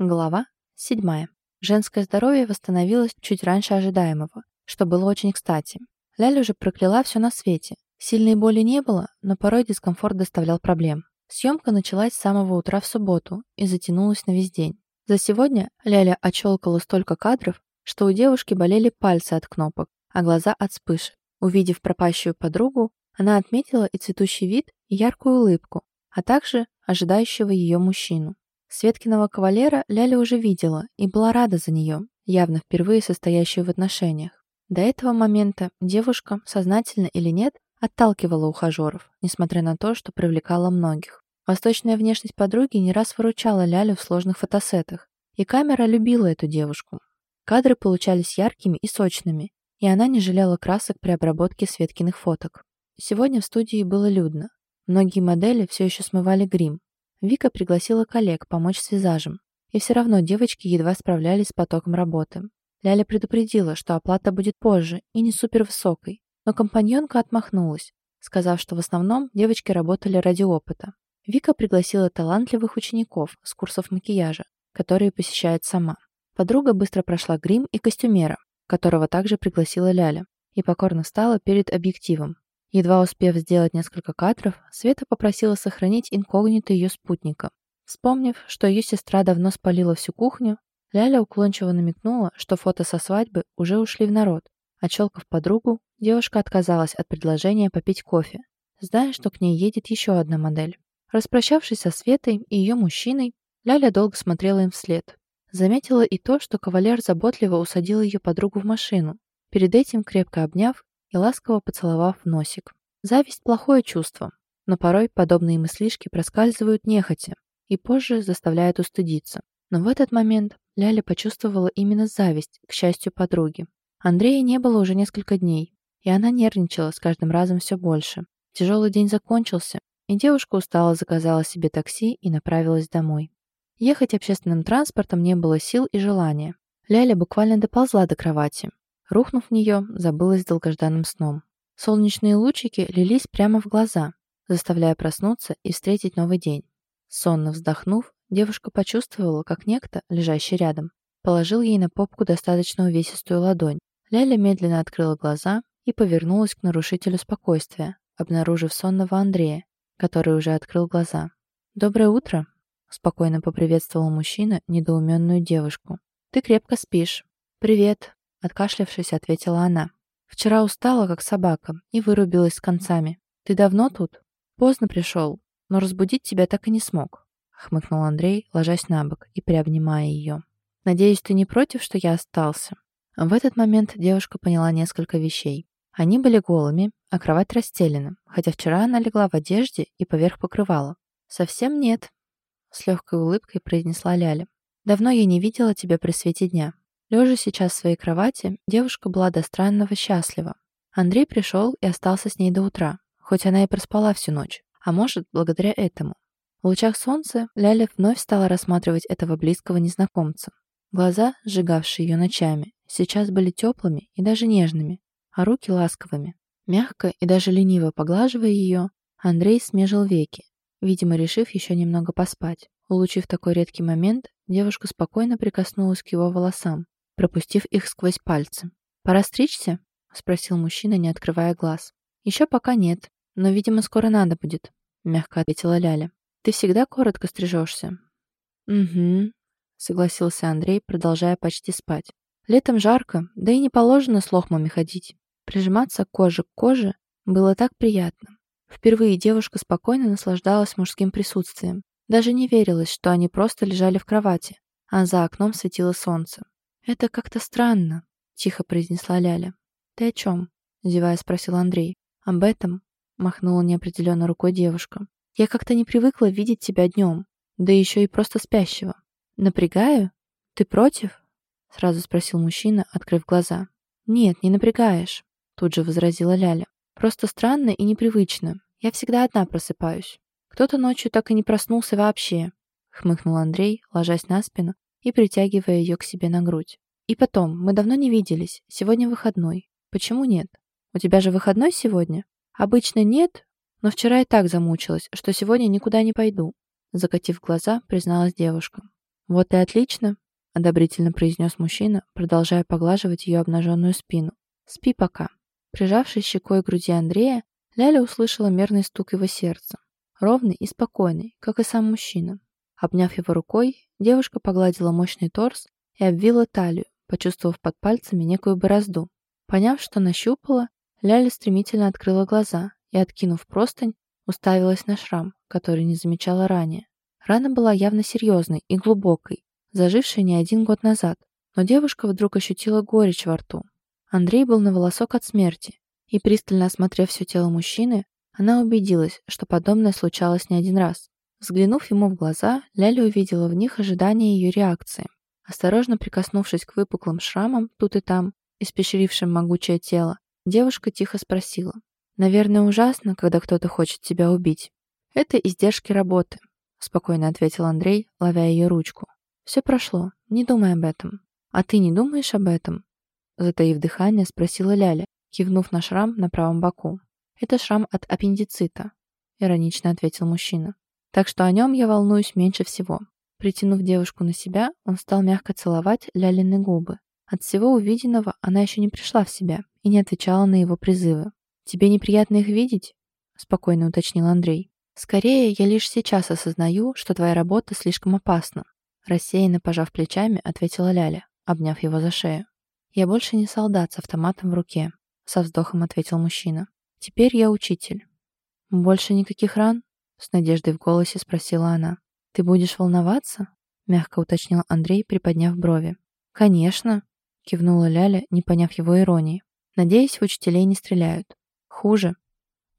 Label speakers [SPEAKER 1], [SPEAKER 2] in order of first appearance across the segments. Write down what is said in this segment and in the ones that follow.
[SPEAKER 1] Глава 7. Женское здоровье восстановилось чуть раньше ожидаемого, что было очень кстати. Ляля уже прокляла все на свете. Сильной боли не было, но порой дискомфорт доставлял проблем. Съемка началась с самого утра в субботу и затянулась на весь день. За сегодня Ляля отщелкала столько кадров, что у девушки болели пальцы от кнопок, а глаза от вспышек. Увидев пропащую подругу, она отметила и цветущий вид, и яркую улыбку, а также ожидающего ее мужчину. Светкиного кавалера Ляля уже видела и была рада за нее, явно впервые состоящую в отношениях. До этого момента девушка, сознательно или нет, отталкивала ухажеров, несмотря на то, что привлекала многих. Восточная внешность подруги не раз выручала Лялю в сложных фотосетах, и камера любила эту девушку. Кадры получались яркими и сочными, и она не жалела красок при обработке Светкиных фоток. Сегодня в студии было людно. Многие модели все еще смывали грим, Вика пригласила коллег помочь с визажем, и все равно девочки едва справлялись с потоком работы. Ляля предупредила, что оплата будет позже и не супервысокой, но компаньонка отмахнулась, сказав, что в основном девочки работали ради опыта. Вика пригласила талантливых учеников с курсов макияжа, которые посещает сама. Подруга быстро прошла грим и костюмера, которого также пригласила Ляля, и покорно стала перед объективом, Едва успев сделать несколько кадров, Света попросила сохранить инкогнито ее спутника. Вспомнив, что ее сестра давно спалила всю кухню, Ляля уклончиво намекнула, что фото со свадьбы уже ушли в народ. Отщелкав подругу, девушка отказалась от предложения попить кофе, зная, что к ней едет еще одна модель. Распрощавшись со Светой и ее мужчиной, Ляля долго смотрела им вслед. Заметила и то, что кавалер заботливо усадил ее подругу в машину, перед этим крепко обняв и ласково поцеловав носик. Зависть – плохое чувство, но порой подобные мыслишки проскальзывают нехотя и позже заставляют устыдиться. Но в этот момент Ляля почувствовала именно зависть к счастью подруги. Андрея не было уже несколько дней, и она нервничала с каждым разом все больше. Тяжелый день закончился, и девушка устало заказала себе такси и направилась домой. Ехать общественным транспортом не было сил и желания. Ляля буквально доползла до кровати, Рухнув в нее, забылась долгожданным сном. Солнечные лучики лились прямо в глаза, заставляя проснуться и встретить новый день. Сонно вздохнув, девушка почувствовала, как некто, лежащий рядом, положил ей на попку достаточно увесистую ладонь. Ляля медленно открыла глаза и повернулась к нарушителю спокойствия, обнаружив сонного Андрея, который уже открыл глаза. «Доброе утро!» — спокойно поприветствовал мужчина недоуменную девушку. «Ты крепко спишь». «Привет!» Откашлявшись, ответила она. «Вчера устала, как собака, и вырубилась с концами. Ты давно тут?» «Поздно пришел, но разбудить тебя так и не смог», хмыкнул Андрей, ложась на бок и приобнимая ее. «Надеюсь, ты не против, что я остался?» В этот момент девушка поняла несколько вещей. Они были голыми, а кровать расстелена, хотя вчера она легла в одежде и поверх покрывала. «Совсем нет», — с легкой улыбкой произнесла Ляля. «Давно я не видела тебя при свете дня. Лежа сейчас в своей кровати, девушка была до странного счастлива. Андрей пришел и остался с ней до утра, хоть она и проспала всю ночь, а может, благодаря этому. В лучах солнца Ляля вновь стала рассматривать этого близкого незнакомца. Глаза, сжигавшие ее ночами, сейчас были теплыми и даже нежными, а руки ласковыми. Мягко и даже лениво поглаживая ее, Андрей смежил веки, видимо, решив еще немного поспать. Улучив такой редкий момент, девушка спокойно прикоснулась к его волосам, пропустив их сквозь пальцы. «Пора стричься?» — спросил мужчина, не открывая глаз. «Еще пока нет, но, видимо, скоро надо будет», — мягко ответила Ляля. «Ты всегда коротко стрижешься?» «Угу», — согласился Андрей, продолжая почти спать. «Летом жарко, да и не положено с лохмами ходить. Прижиматься кожа к коже было так приятно. Впервые девушка спокойно наслаждалась мужским присутствием. Даже не верилось, что они просто лежали в кровати, а за окном светило солнце. «Это как-то странно», — тихо произнесла Ляля. «Ты о чем?» — зевая спросил Андрей. «Об этом?» — махнула неопределенно рукой девушка. «Я как-то не привыкла видеть тебя днем, да еще и просто спящего. Напрягаю? Ты против?» — сразу спросил мужчина, открыв глаза. «Нет, не напрягаешь», — тут же возразила Ляля. «Просто странно и непривычно. Я всегда одна просыпаюсь. Кто-то ночью так и не проснулся вообще», — хмыкнул Андрей, ложась на спину и притягивая ее к себе на грудь. «И потом, мы давно не виделись, сегодня выходной. Почему нет? У тебя же выходной сегодня?» «Обычно нет, но вчера я так замучилась, что сегодня никуда не пойду», закатив глаза, призналась девушка. «Вот и отлично», — одобрительно произнес мужчина, продолжая поглаживать ее обнаженную спину. «Спи пока». Прижавшись щекой к груди Андрея, Ляля услышала мерный стук его сердца. Ровный и спокойный, как и сам мужчина. Обняв его рукой, девушка погладила мощный торс и обвила талию, почувствовав под пальцами некую борозду. Поняв, что нащупала, Ляля стремительно открыла глаза и, откинув простынь, уставилась на шрам, который не замечала ранее. Рана была явно серьезной и глубокой, зажившей не один год назад, но девушка вдруг ощутила горечь во рту. Андрей был на волосок от смерти, и, пристально осмотрев все тело мужчины, она убедилась, что подобное случалось не один раз. Взглянув ему в глаза, Ляля увидела в них ожидание ее реакции. Осторожно прикоснувшись к выпуклым шрамам тут и там, испещрившим могучее тело, девушка тихо спросила. «Наверное, ужасно, когда кто-то хочет тебя убить. Это издержки работы», — спокойно ответил Андрей, ловя ее ручку. «Все прошло, не думай об этом». «А ты не думаешь об этом?» Затаив дыхание, спросила Ляля, кивнув на шрам на правом боку. «Это шрам от аппендицита», — иронично ответил мужчина. «Так что о нем я волнуюсь меньше всего». Притянув девушку на себя, он стал мягко целовать Лялины губы. От всего увиденного она еще не пришла в себя и не отвечала на его призывы. «Тебе неприятно их видеть?» — спокойно уточнил Андрей. «Скорее, я лишь сейчас осознаю, что твоя работа слишком опасна», рассеянно пожав плечами, ответила Ляля, обняв его за шею. «Я больше не солдат с автоматом в руке», со вздохом ответил мужчина. «Теперь я учитель». «Больше никаких ран?» С надеждой в голосе спросила она. «Ты будешь волноваться?» мягко уточнил Андрей, приподняв брови. «Конечно», кивнула Ляля, не поняв его иронии. «Надеюсь, учителей не стреляют». «Хуже»,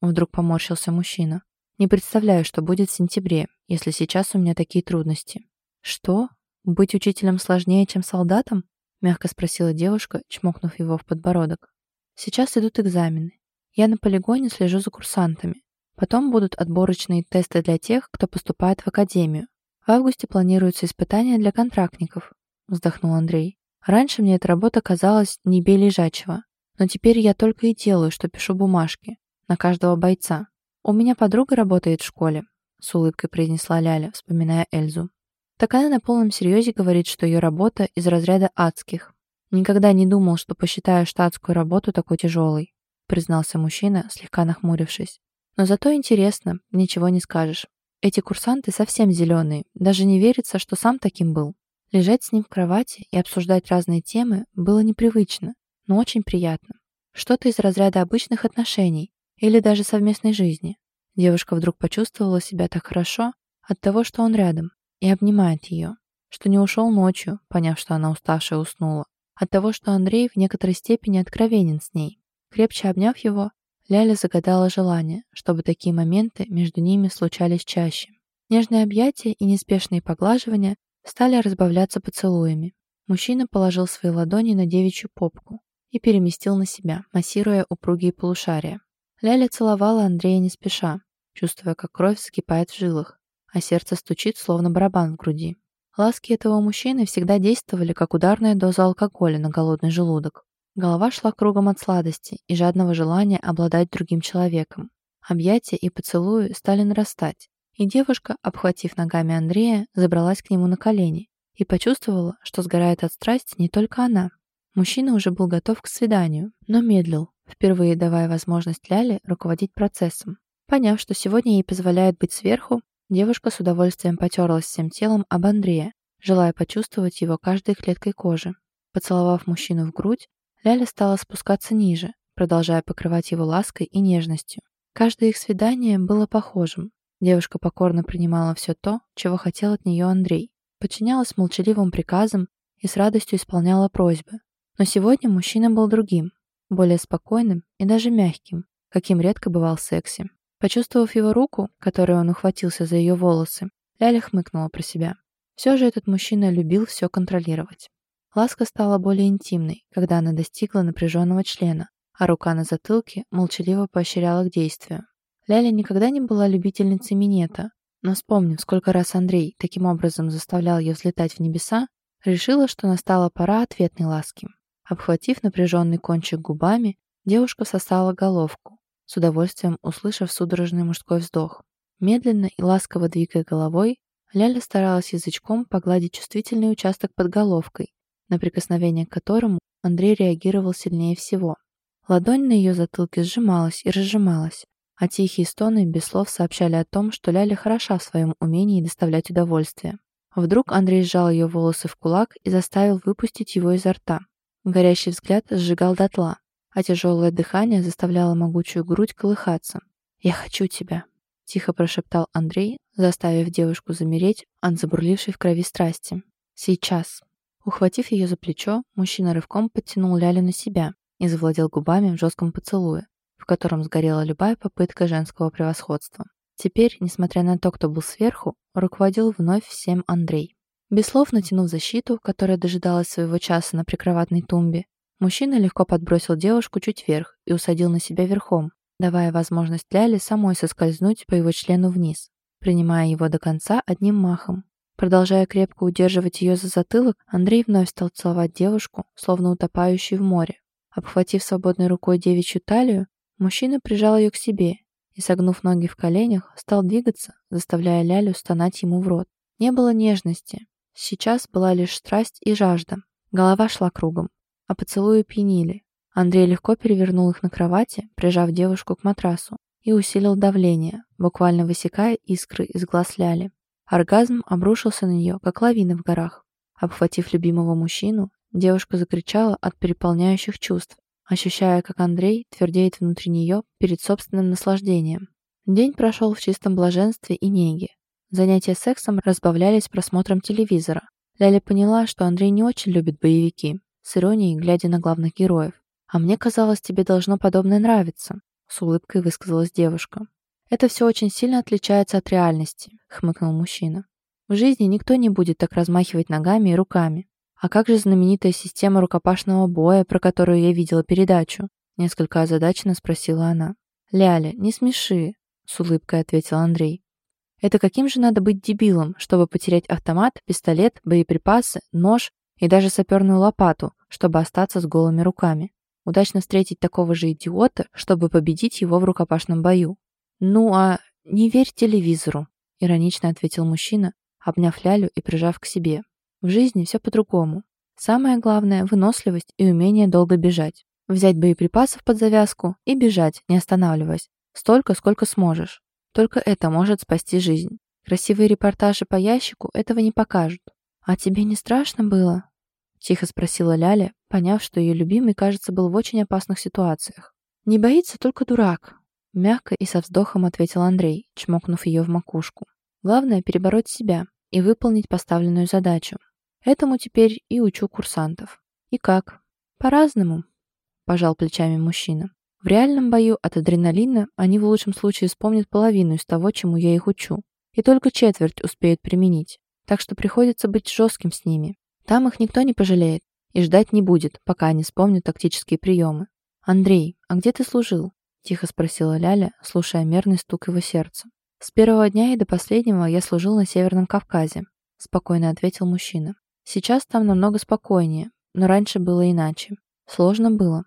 [SPEAKER 1] вдруг поморщился мужчина. Не представляю, что будет в сентябре, если сейчас у меня такие трудности. Что? Быть учителем сложнее, чем солдатом? Мягко спросила девушка, чмокнув его в подбородок. Сейчас идут экзамены. Я на полигоне слежу за курсантами. Потом будут отборочные тесты для тех, кто поступает в академию. В августе планируются испытания для контрактников, вздохнул Андрей. Раньше мне эта работа казалась не бей лежачего, но теперь я только и делаю, что пишу бумажки на каждого бойца. «У меня подруга работает в школе», — с улыбкой произнесла Ляля, вспоминая Эльзу. Так она на полном серьезе говорит, что ее работа из разряда адских. «Никогда не думал, что посчитаю штатскую работу такой тяжелой», признался мужчина, слегка нахмурившись. «Но зато интересно, ничего не скажешь. Эти курсанты совсем зеленые, даже не верится, что сам таким был. Лежать с ним в кровати и обсуждать разные темы было непривычно, но очень приятно. Что-то из разряда обычных отношений, или даже совместной жизни. Девушка вдруг почувствовала себя так хорошо от того, что он рядом и обнимает ее, что не ушел ночью, поняв, что она уставшая уснула, от того, что Андрей в некоторой степени откровенен с ней. Крепче обняв его, Ляля загадала желание, чтобы такие моменты между ними случались чаще. Нежные объятия и неспешные поглаживания стали разбавляться поцелуями. Мужчина положил свои ладони на девичью попку и переместил на себя, массируя упругие полушария. Ляля целовала Андрея не спеша, чувствуя, как кровь закипает в жилах, а сердце стучит, словно барабан в груди. Ласки этого мужчины всегда действовали, как ударная доза алкоголя на голодный желудок. Голова шла кругом от сладости и жадного желания обладать другим человеком. Объятия и поцелуи стали нарастать, и девушка, обхватив ногами Андрея, забралась к нему на колени и почувствовала, что сгорает от страсти не только она. Мужчина уже был готов к свиданию, но медлил, впервые давая возможность Ляле руководить процессом. Поняв, что сегодня ей позволяют быть сверху, девушка с удовольствием потерлась всем телом об Андрея, желая почувствовать его каждой клеткой кожи. Поцеловав мужчину в грудь, Ляля стала спускаться ниже, продолжая покрывать его лаской и нежностью. Каждое их свидание было похожим. Девушка покорно принимала все то, чего хотел от нее Андрей, подчинялась молчаливым приказам и с радостью исполняла просьбы. Но сегодня мужчина был другим, более спокойным и даже мягким, каким редко бывал в сексе. Почувствовав его руку, которой он ухватился за ее волосы, Ляля хмыкнула про себя. Все же этот мужчина любил все контролировать. Ласка стала более интимной, когда она достигла напряженного члена, а рука на затылке молчаливо поощряла к действию. Ляля никогда не была любительницей минета, но вспомнив, сколько раз Андрей таким образом заставлял ее взлетать в небеса, решила, что настала пора ответной ласки. Обхватив напряженный кончик губами, девушка сосала головку, с удовольствием услышав судорожный мужской вздох. Медленно и ласково двигая головой, Ляля старалась язычком погладить чувствительный участок под головкой, на прикосновение к которому Андрей реагировал сильнее всего. Ладонь на ее затылке сжималась и разжималась, а тихие стоны без слов сообщали о том, что Ляля хороша в своем умении доставлять удовольствие. Вдруг Андрей сжал ее волосы в кулак и заставил выпустить его изо рта. Горящий взгляд сжигал дотла, а тяжелое дыхание заставляло могучую грудь колыхаться. «Я хочу тебя», — тихо прошептал Андрей, заставив девушку замереть от забурлившей в крови страсти. «Сейчас». Ухватив ее за плечо, мужчина рывком подтянул Лялю на себя и завладел губами в жестком поцелуе, в котором сгорела любая попытка женского превосходства. Теперь, несмотря на то, кто был сверху, руководил вновь всем Андрей. Без слов натянув защиту, которая дожидалась своего часа на прикроватной тумбе, мужчина легко подбросил девушку чуть вверх и усадил на себя верхом, давая возможность Ляле самой соскользнуть по его члену вниз, принимая его до конца одним махом. Продолжая крепко удерживать ее за затылок, Андрей вновь стал целовать девушку, словно утопающую в море. Обхватив свободной рукой девичью талию, мужчина прижал ее к себе и, согнув ноги в коленях, стал двигаться, заставляя Лялю стонать ему в рот. Не было нежности. Сейчас была лишь страсть и жажда. Голова шла кругом, а поцелуи пьянили. Андрей легко перевернул их на кровати, прижав девушку к матрасу, и усилил давление, буквально высекая искры из глаз Ляли. Оргазм обрушился на нее, как лавина в горах. Обхватив любимого мужчину, девушка закричала от переполняющих чувств, ощущая, как Андрей твердеет внутри нее перед собственным наслаждением. День прошел в чистом блаженстве и неге. Занятия сексом разбавлялись просмотром телевизора. Ляля поняла, что Андрей не очень любит боевики, с иронией глядя на главных героев. «А мне казалось, тебе должно подобное нравиться», — с улыбкой высказалась девушка. «Это все очень сильно отличается от реальности», — хмыкнул мужчина. «В жизни никто не будет так размахивать ногами и руками. «А как же знаменитая система рукопашного боя, про которую я видела передачу?» Несколько озадаченно спросила она. «Ляля, не смеши», — с улыбкой ответил Андрей. «Это каким же надо быть дебилом, чтобы потерять автомат, пистолет, боеприпасы, нож и даже саперную лопату, чтобы остаться с голыми руками? Удачно встретить такого же идиота, чтобы победить его в рукопашном бою». «Ну а не верь телевизору», — иронично ответил мужчина, обняв Лялю и прижав к себе. В жизни все по-другому. Самое главное – выносливость и умение долго бежать. Взять боеприпасов под завязку и бежать, не останавливаясь. Столько, сколько сможешь. Только это может спасти жизнь. Красивые репортажи по ящику этого не покажут. «А тебе не страшно было?» Тихо спросила Ляля, поняв, что ее любимый, кажется, был в очень опасных ситуациях. «Не боится только дурак», — мягко и со вздохом ответил Андрей, чмокнув ее в макушку. «Главное — перебороть себя и выполнить поставленную задачу. Этому теперь и учу курсантов. И как? По-разному, пожал плечами мужчина. В реальном бою от адреналина они в лучшем случае вспомнят половину из того, чему я их учу, и только четверть успеют применить. Так что приходится быть жестким с ними. Там их никто не пожалеет и ждать не будет, пока они вспомнят тактические приемы. «Андрей, а где ты служил?» – тихо спросила Ляля, слушая мерный стук его сердца. «С первого дня и до последнего я служил на Северном Кавказе», – спокойно ответил мужчина. Сейчас там намного спокойнее, но раньше было иначе. Сложно было.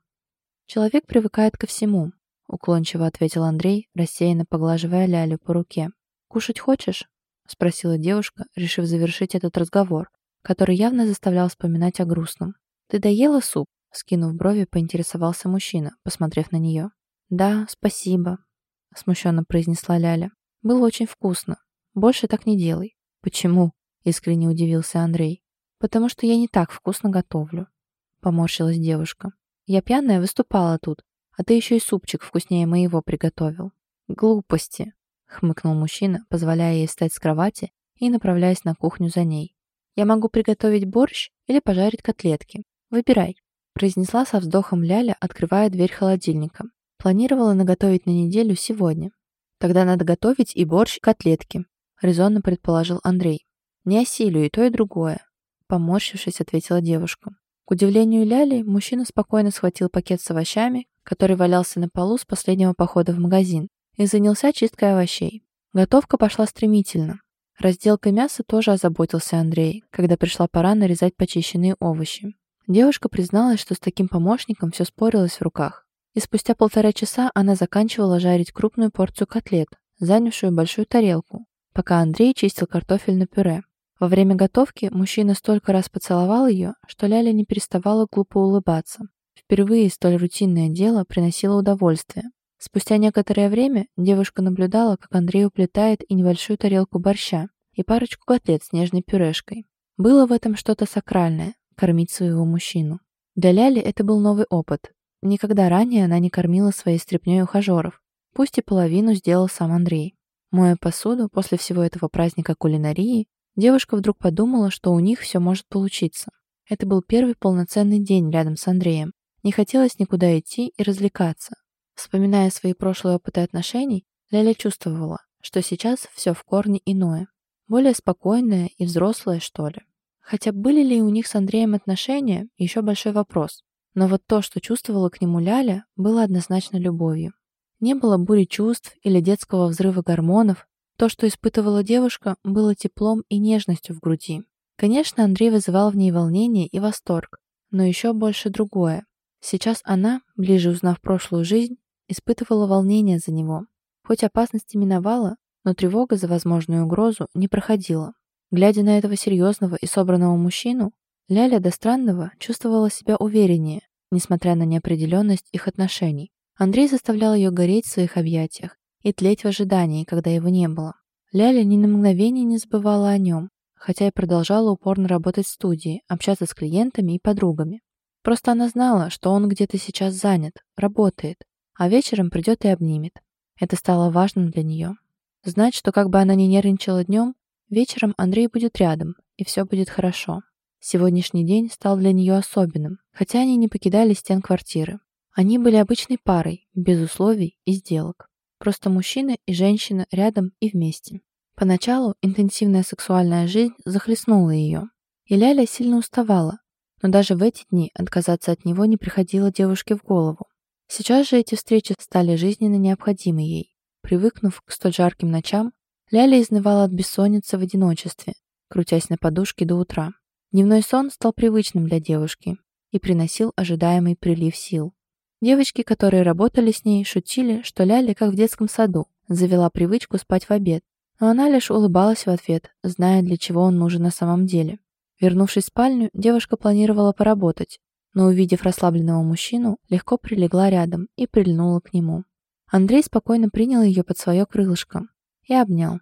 [SPEAKER 1] Человек привыкает ко всему, уклончиво ответил Андрей, рассеянно поглаживая Лялю по руке. «Кушать хочешь?» — спросила девушка, решив завершить этот разговор, который явно заставлял вспоминать о грустном. «Ты доела суп?» — скинув брови, поинтересовался мужчина, посмотрев на нее. «Да, спасибо», — смущенно произнесла Ляля. «Было очень вкусно. Больше так не делай». «Почему?» — искренне удивился Андрей. «Потому что я не так вкусно готовлю», — поморщилась девушка. «Я пьяная выступала тут, а ты еще и супчик вкуснее моего приготовил». «Глупости», — хмыкнул мужчина, позволяя ей встать с кровати и направляясь на кухню за ней. «Я могу приготовить борщ или пожарить котлетки. Выбирай», — произнесла со вздохом Ляля, открывая дверь холодильника. Планировала наготовить на неделю сегодня. «Тогда надо готовить и борщ, и котлетки», — резонно предположил Андрей. «Не осилю и то, и другое. Поморщившись, ответила девушка. К удивлению Ляли, мужчина спокойно схватил пакет с овощами, который валялся на полу с последнего похода в магазин, и занялся чисткой овощей. Готовка пошла стремительно. Разделкой мяса тоже озаботился Андрей, когда пришла пора нарезать почищенные овощи. Девушка призналась, что с таким помощником все спорилось в руках. И спустя полтора часа она заканчивала жарить крупную порцию котлет, занявшую большую тарелку, пока Андрей чистил картофель на пюре. Во время готовки мужчина столько раз поцеловал ее, что Ляля не переставала глупо улыбаться. Впервые столь рутинное дело приносило удовольствие. Спустя некоторое время девушка наблюдала, как Андрей уплетает и небольшую тарелку борща, и парочку котлет с нежной пюрешкой. Было в этом что-то сакральное – кормить своего мужчину. Для Ляли это был новый опыт. Никогда ранее она не кормила своей стряпнёй ухажеров. Пусть и половину сделал сам Андрей. Моя посуду после всего этого праздника кулинарии, девушка вдруг подумала, что у них все может получиться. Это был первый полноценный день рядом с Андреем. Не хотелось никуда идти и развлекаться. Вспоминая свои прошлые опыты отношений, Ляля чувствовала, что сейчас все в корне иное. Более спокойное и взрослое, что ли. Хотя были ли у них с Андреем отношения, еще большой вопрос. Но вот то, что чувствовала к нему Ляля, было однозначно любовью. Не было бури чувств или детского взрыва гормонов. То, что испытывала девушка, было теплом и нежностью в груди. Конечно, Андрей вызывал в ней волнение и восторг, но еще больше другое. Сейчас она, ближе узнав прошлую жизнь, испытывала волнение за него. Хоть опасность миновала, но тревога за возможную угрозу не проходила. Глядя на этого серьезного и собранного мужчину, Ляля до странного чувствовала себя увереннее, несмотря на неопределенность их отношений. Андрей заставлял ее гореть в своих объятиях и тлеть в ожидании, когда его не было. Ляля ни на мгновение не забывала о нем, хотя и продолжала упорно работать в студии, общаться с клиентами и подругами. Просто она знала, что он где-то сейчас занят, работает, а вечером придет и обнимет. Это стало важным для нее. Знать, что как бы она ни нервничала днем, вечером Андрей будет рядом, и все будет хорошо. Сегодняшний день стал для нее особенным, хотя они не покидали стен квартиры. Они были обычной парой, без условий и сделок. Просто мужчина и женщина рядом и вместе. Поначалу интенсивная сексуальная жизнь захлестнула ее. И Ляля сильно уставала, но даже в эти дни отказаться от него не приходило девушке в голову. Сейчас же эти встречи стали жизненно необходимы ей. Привыкнув к столь жарким ночам, Ляля изнывала от бессонницы в одиночестве, крутясь на подушке до утра. Дневной сон стал привычным для девушки и приносил ожидаемый прилив сил. Девочки, которые работали с ней, шутили, что Ляля, как в детском саду, завела привычку спать в обед, но она лишь улыбалась в ответ, зная, для чего он нужен на самом деле. Вернувшись в спальню, девушка планировала поработать, но, увидев расслабленного мужчину, легко прилегла рядом и прильнула к нему. Андрей спокойно принял ее под свое крылышко и обнял,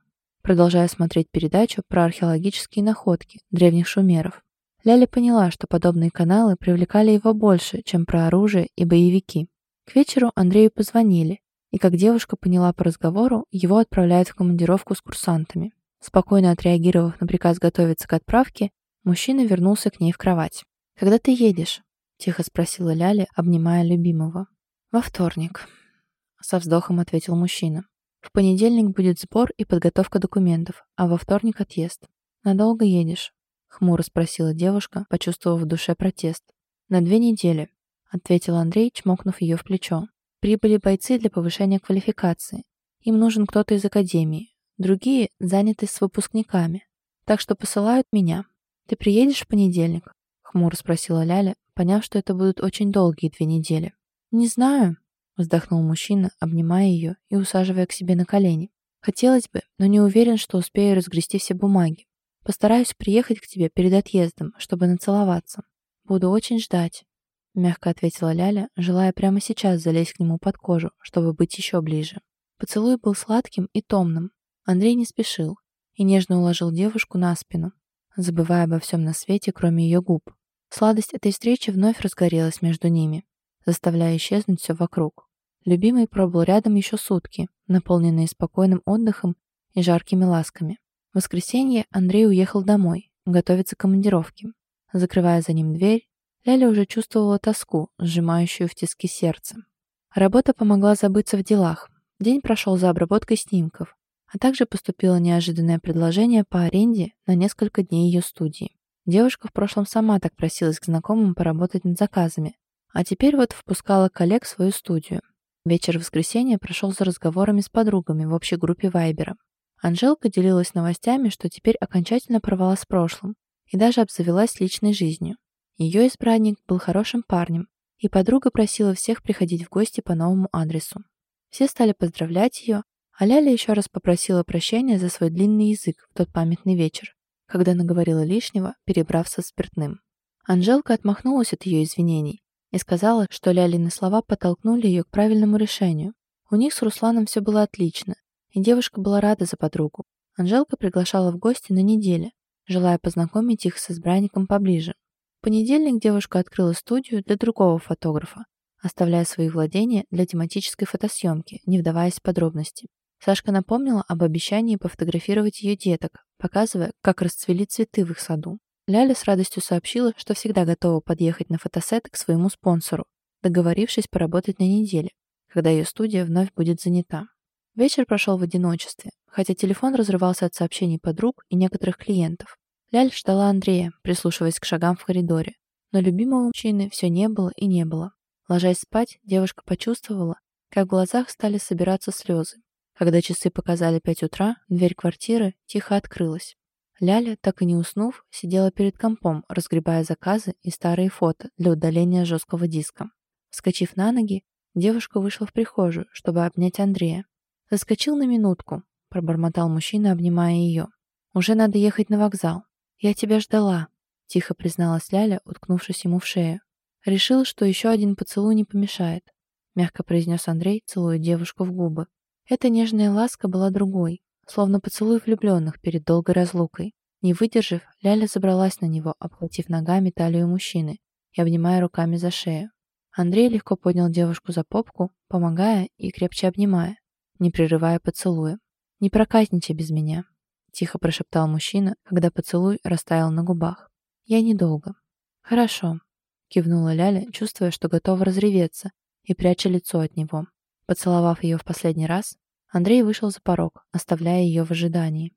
[SPEAKER 1] продолжая смотреть передачу про археологические находки древних шумеров. Ляля поняла, что подобные каналы привлекали его больше, чем про оружие и боевики. К вечеру Андрею позвонили, и, как девушка поняла по разговору, его отправляют в командировку с курсантами. Спокойно отреагировав на приказ готовиться к отправке, мужчина вернулся к ней в кровать. «Когда ты едешь?» – тихо спросила Ляля, обнимая любимого. «Во вторник», – со вздохом ответил мужчина. «В понедельник будет сбор и подготовка документов, а во вторник отъезд. Надолго едешь?» Хмуро спросила девушка, почувствовав в душе протест. «На две недели», — ответил Андрей, чмокнув ее в плечо. «Прибыли бойцы для повышения квалификации. Им нужен кто-то из академии. Другие заняты с выпускниками. Так что посылают меня. Ты приедешь в понедельник?» — хмуро спросила Ляля, поняв, что это будут очень долгие две недели. «Не знаю», — вздохнул мужчина, обнимая ее и усаживая к себе на колени. «Хотелось бы, но не уверен, что успею разгрести все бумаги. Постараюсь приехать к тебе перед отъездом, чтобы нацеловаться. Буду очень ждать», — мягко ответила Ляля, желая прямо сейчас залезть к нему под кожу, чтобы быть еще ближе. Поцелуй был сладким и томным. Андрей не спешил и нежно уложил девушку на спину, забывая обо всем на свете, кроме ее губ. Сладость этой встречи вновь разгорелась между ними, заставляя исчезнуть все вокруг. Любимый пробыл рядом еще сутки, наполненные спокойным отдыхом и жаркими ласками. В воскресенье Андрей уехал домой, готовиться к командировке. Закрывая за ним дверь, Ляля уже чувствовала тоску, сжимающую в тиски сердце. Работа помогла забыться в делах. День прошел за обработкой снимков, а также поступило неожиданное предложение по аренде на несколько дней ее студии. Девушка в прошлом сама так просилась к знакомым поработать над заказами, а теперь вот впускала коллег в свою студию. Вечер воскресенья прошел за разговорами с подругами в общей группе Вайбера. Анжелка делилась новостями, что теперь окончательно порвала с прошлым и даже обзавелась личной жизнью. Ее избранник был хорошим парнем, и подруга просила всех приходить в гости по новому адресу. Все стали поздравлять ее, А Ляля еще раз попросила прощения за свой длинный язык в тот памятный вечер, когда наговорила лишнего, перебрав со спиртным. Анжелка отмахнулась от ее извинений и сказала, что Лялины слова подтолкнули ее к правильному решению. У них с Русланом все было отлично, и девушка была рада за подругу. Анжелка приглашала в гости на неделе, желая познакомить их с избранником поближе. В понедельник девушка открыла студию для другого фотографа, оставляя свои владения для тематической фотосъемки, не вдаваясь в подробности. Сашка напомнила об обещании пофотографировать ее деток, показывая, как расцвели цветы в их саду. Ляля с радостью сообщила, что всегда готова подъехать на фотосет к своему спонсору, договорившись поработать на неделе, когда ее студия вновь будет занята. Вечер прошел в одиночестве, хотя телефон разрывался от сообщений подруг и некоторых клиентов. Ляль ждала Андрея, прислушиваясь к шагам в коридоре, но любимого мужчины все не было и не было. Ложась спать, девушка почувствовала, как в глазах стали собираться слезы. Когда часы показали пять утра, дверь квартиры тихо открылась. Ляля, так и не уснув, сидела перед компом, разгребая заказы и старые фото для удаления жесткого диска. Вскочив на ноги, девушка вышла в прихожую, чтобы обнять Андрея. «Заскочил на минутку», — пробормотал мужчина, обнимая ее. «Уже надо ехать на вокзал. Я тебя ждала», — тихо призналась Ляля, уткнувшись ему в шею. «Решил, что еще один поцелуй не помешает», — мягко произнес Андрей, целуя девушку в губы. Эта нежная ласка была другой, словно поцелуй влюбленных перед долгой разлукой. Не выдержав, Ляля забралась на него, обхватив ногами талию мужчины и обнимая руками за шею. Андрей легко поднял девушку за попку, помогая и крепче обнимая, не прерывая поцелуя. «Не проказничай без меня», — тихо прошептал мужчина, когда поцелуй растаял на губах. «Я недолго». «Хорошо», — кивнула Ляля, чувствуя, что готова разреветься, и пряча лицо от него. Поцеловав ее в последний раз, Андрей вышел за порог, оставляя ее в ожидании.